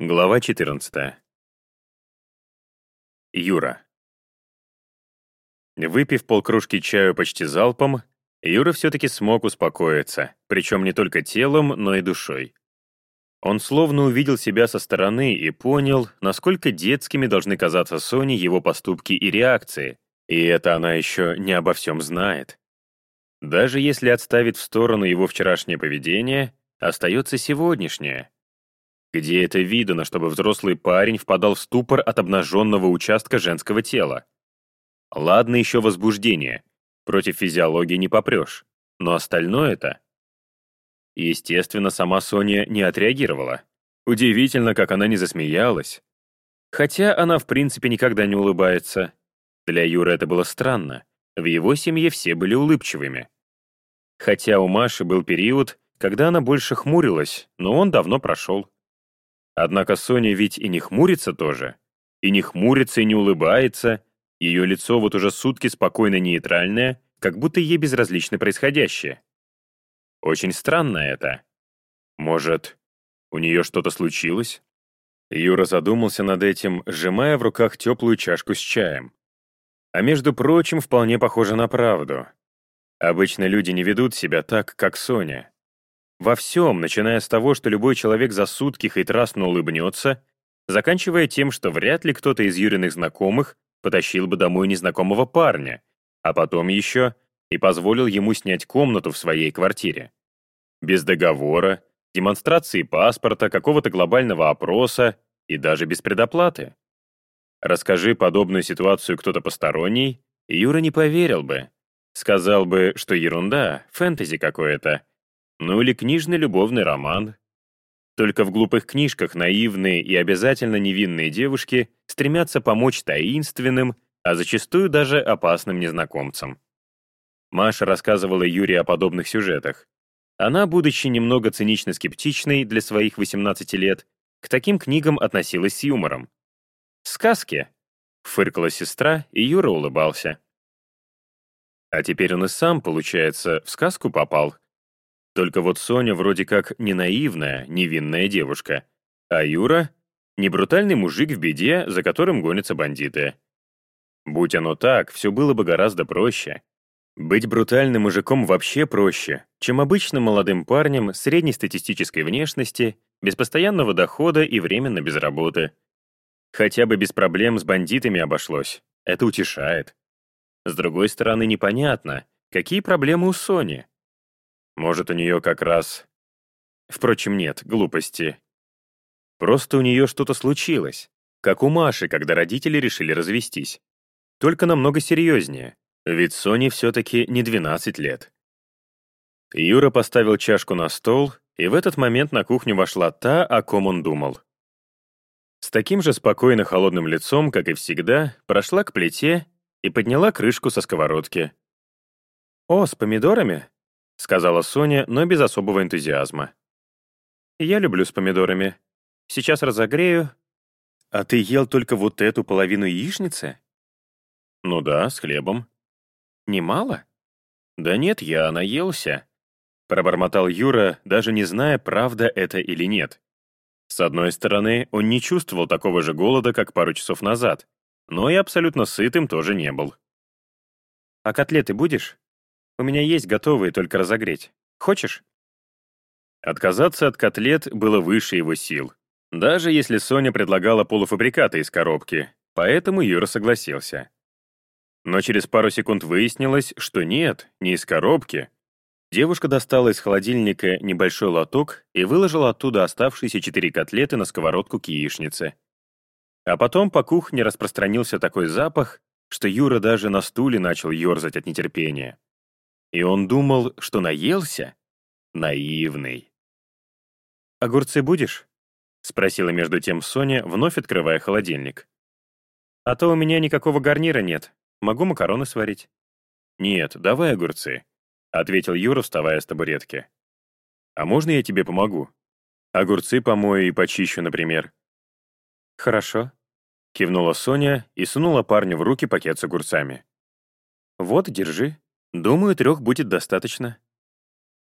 Глава 14. Юра. Выпив полкружки чаю почти залпом, Юра все-таки смог успокоиться, причем не только телом, но и душой. Он словно увидел себя со стороны и понял, насколько детскими должны казаться Соне его поступки и реакции, и это она еще не обо всем знает. Даже если отставить в сторону его вчерашнее поведение, остается сегодняшнее. Где это видано, чтобы взрослый парень впадал в ступор от обнаженного участка женского тела? Ладно еще возбуждение. Против физиологии не попрешь. Но остальное-то... Естественно, сама Соня не отреагировала. Удивительно, как она не засмеялась. Хотя она, в принципе, никогда не улыбается. Для Юры это было странно. В его семье все были улыбчивыми. Хотя у Маши был период, когда она больше хмурилась, но он давно прошел. Однако Соня ведь и не хмурится тоже. И не хмурится, и не улыбается. Ее лицо вот уже сутки спокойно нейтральное, как будто ей безразлично происходящее. Очень странно это. Может, у нее что-то случилось? Юра задумался над этим, сжимая в руках теплую чашку с чаем. А между прочим, вполне похоже на правду. Обычно люди не ведут себя так, как Соня. Во всем, начиная с того, что любой человек за сутки хоть раз улыбнется, заканчивая тем, что вряд ли кто-то из Юриных знакомых потащил бы домой незнакомого парня, а потом еще и позволил ему снять комнату в своей квартире. Без договора, демонстрации паспорта, какого-то глобального опроса и даже без предоплаты. Расскажи подобную ситуацию кто-то посторонний, Юра не поверил бы. Сказал бы, что ерунда, фэнтези какое-то. Ну или книжный любовный роман. Только в глупых книжках наивные и обязательно невинные девушки стремятся помочь таинственным, а зачастую даже опасным незнакомцам. Маша рассказывала Юре о подобных сюжетах. Она, будучи немного цинично-скептичной для своих 18 лет, к таким книгам относилась с юмором. «Сказки», — фыркала сестра, и Юра улыбался. А теперь он и сам, получается, в сказку попал. Только вот Соня вроде как не наивная, невинная девушка, а Юра — не брутальный мужик в беде, за которым гонятся бандиты. Будь оно так, все было бы гораздо проще. Быть брутальным мужиком вообще проще, чем обычным молодым парнем среднестатистической внешности, без постоянного дохода и временно без работы. Хотя бы без проблем с бандитами обошлось. Это утешает. С другой стороны, непонятно, какие проблемы у Сони. Может, у нее как раз... Впрочем, нет, глупости. Просто у нее что-то случилось, как у Маши, когда родители решили развестись. Только намного серьезнее, ведь Соне все-таки не 12 лет. Юра поставил чашку на стол, и в этот момент на кухню вошла та, о ком он думал. С таким же спокойно холодным лицом, как и всегда, прошла к плите и подняла крышку со сковородки. «О, с помидорами?» — сказала Соня, но без особого энтузиазма. «Я люблю с помидорами. Сейчас разогрею». «А ты ел только вот эту половину яичницы?» «Ну да, с хлебом». «Немало?» «Да нет, я наелся», — пробормотал Юра, даже не зная, правда это или нет. С одной стороны, он не чувствовал такого же голода, как пару часов назад, но и абсолютно сытым тоже не был. «А котлеты будешь? У меня есть готовые, только разогреть. Хочешь?» Отказаться от котлет было выше его сил, даже если Соня предлагала полуфабрикаты из коробки, поэтому Юра согласился. Но через пару секунд выяснилось, что нет, не из коробки. Девушка достала из холодильника небольшой лоток и выложила оттуда оставшиеся четыре котлеты на сковородку к яичнице. А потом по кухне распространился такой запах, что Юра даже на стуле начал ерзать от нетерпения. И он думал, что наелся? Наивный. «Огурцы будешь?» — спросила между тем Соня, вновь открывая холодильник. «А то у меня никакого гарнира нет. Могу макароны сварить». «Нет, давай огурцы», — ответил Юра, вставая с табуретки. «А можно я тебе помогу? Огурцы помою и почищу, например». «Хорошо», — кивнула Соня и сунула парню в руки пакет с огурцами. «Вот, держи. Думаю, трех будет достаточно».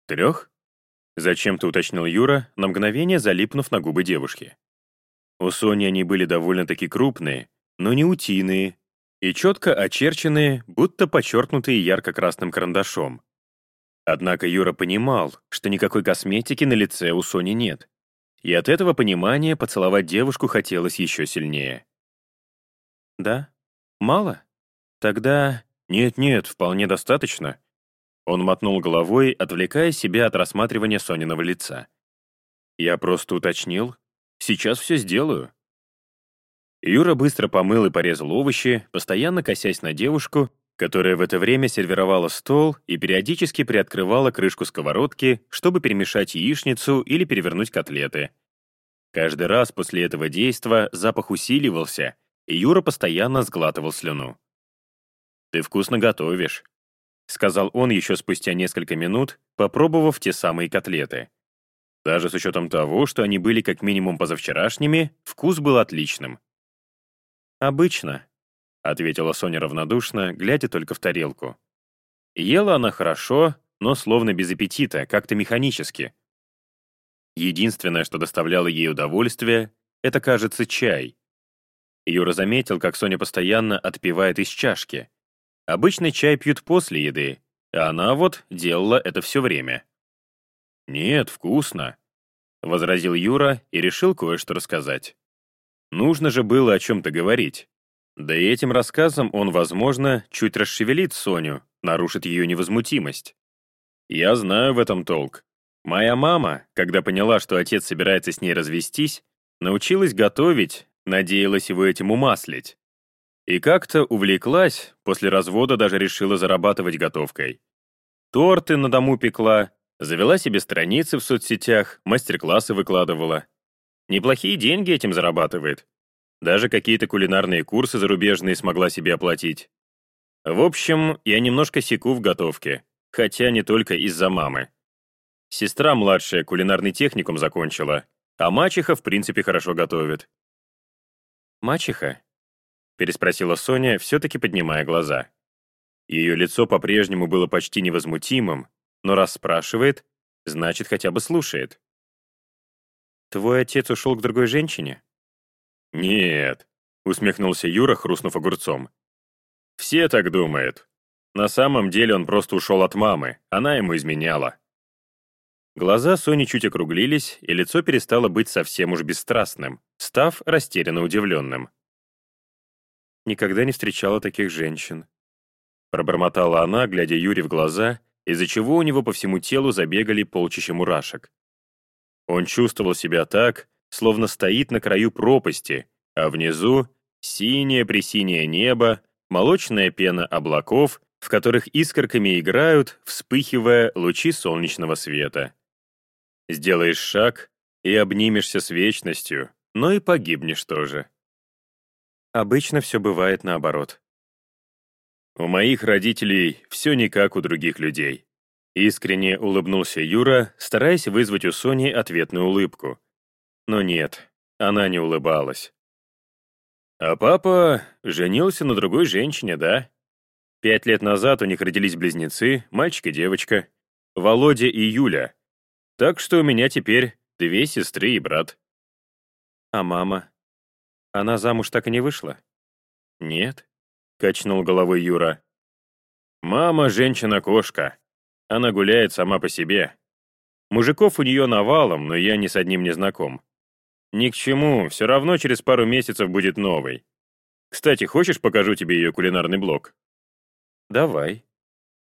«Трех?» — зачем-то уточнил Юра, на мгновение залипнув на губы девушки. У Сони они были довольно-таки крупные, но не утиные, и четко очерченные, будто подчеркнутые ярко-красным карандашом. Однако Юра понимал, что никакой косметики на лице у Сони нет. И от этого понимания поцеловать девушку хотелось еще сильнее. «Да? Мало? Тогда...» «Нет-нет, вполне достаточно». Он мотнул головой, отвлекая себя от рассматривания Сониного лица. «Я просто уточнил. Сейчас все сделаю». Юра быстро помыл и порезал овощи, постоянно косясь на девушку, которая в это время сервировала стол и периодически приоткрывала крышку сковородки, чтобы перемешать яичницу или перевернуть котлеты. Каждый раз после этого действа запах усиливался, и Юра постоянно сглатывал слюну. «Ты вкусно готовишь», — сказал он еще спустя несколько минут, попробовав те самые котлеты. Даже с учетом того, что они были как минимум позавчерашними, вкус был отличным. «Обычно», — ответила Соня равнодушно, глядя только в тарелку. Ела она хорошо, но словно без аппетита, как-то механически. Единственное, что доставляло ей удовольствие, это, кажется, чай. Юра заметил, как Соня постоянно отпивает из чашки. Обычно чай пьют после еды, а она вот делала это все время. «Нет, вкусно», — возразил Юра и решил кое-что рассказать. Нужно же было о чем-то говорить. Да и этим рассказом он, возможно, чуть расшевелит Соню, нарушит ее невозмутимость. Я знаю в этом толк. Моя мама, когда поняла, что отец собирается с ней развестись, научилась готовить, надеялась его этим умаслить. И как-то увлеклась, после развода даже решила зарабатывать готовкой. Торты на дому пекла, завела себе страницы в соцсетях, мастер-классы выкладывала. Неплохие деньги этим зарабатывает. Даже какие-то кулинарные курсы зарубежные смогла себе оплатить. В общем, я немножко секу в готовке, хотя не только из-за мамы. Сестра младшая кулинарный техникум закончила, а мачеха в принципе хорошо готовит. «Мачеха?» — переспросила Соня, все-таки поднимая глаза. Ее лицо по-прежнему было почти невозмутимым, но раз спрашивает, значит, хотя бы слушает. «Твой отец ушел к другой женщине?» «Нет», — усмехнулся Юра, хрустнув огурцом. «Все так думают. На самом деле он просто ушел от мамы, она ему изменяла». Глаза Сони чуть округлились, и лицо перестало быть совсем уж бесстрастным, став растерянно удивленным. Никогда не встречала таких женщин. Пробормотала она, глядя Юре в глаза, из-за чего у него по всему телу забегали полчища мурашек. Он чувствовал себя так, словно стоит на краю пропасти, а внизу — синее-пресинее небо, молочная пена облаков, в которых искорками играют, вспыхивая лучи солнечного света. Сделаешь шаг и обнимешься с вечностью, но и погибнешь тоже. Обычно все бывает наоборот. У моих родителей все не как у других людей. Искренне улыбнулся Юра, стараясь вызвать у Сони ответную улыбку. Но нет, она не улыбалась. А папа женился на другой женщине, да? Пять лет назад у них родились близнецы, мальчик и девочка, Володя и Юля. Так что у меня теперь две сестры и брат. А мама? Она замуж так и не вышла? Нет, качнул головой Юра. Мама — женщина-кошка. Она гуляет сама по себе. Мужиков у нее навалом, но я ни с одним не знаком. Ни к чему, все равно через пару месяцев будет новый. Кстати, хочешь, покажу тебе ее кулинарный блог? Давай.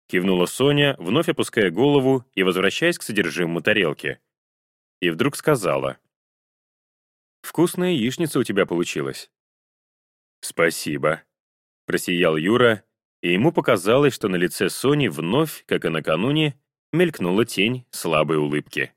Кивнула Соня, вновь опуская голову и возвращаясь к содержимому тарелки. И вдруг сказала. Вкусная яичница у тебя получилась». «Спасибо», — просиял Юра, и ему показалось, что на лице Сони вновь, как и накануне, мелькнула тень слабой улыбки.